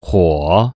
火。